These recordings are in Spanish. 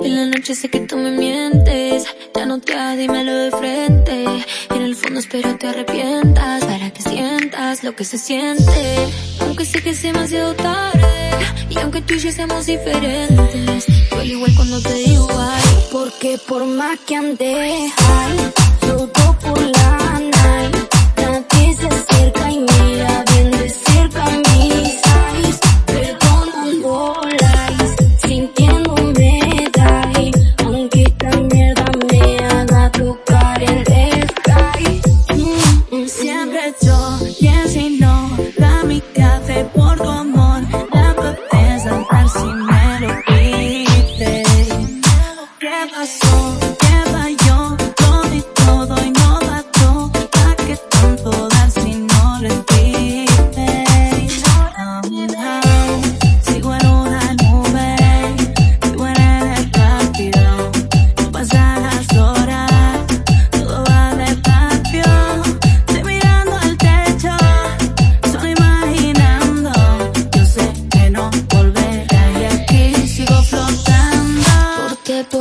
En la noche sé que tú me mientes, ya no te hagas, dímelo de frente. En el fondo espero te arrepientas para que sientas lo que se siente. Aunque sé que es demasiado tarde y aunque tú y yo seamos diferentes, duele igual cuando te digo ay, porque por más que ande, ay, yo por la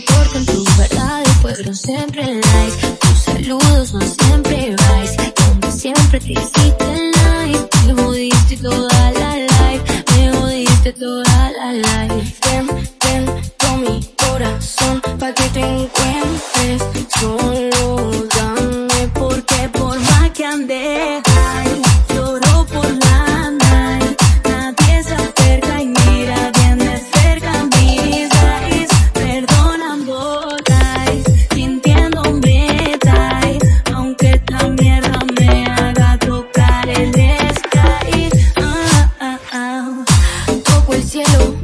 soportan tus verdades, fueron siempre likes. cielo.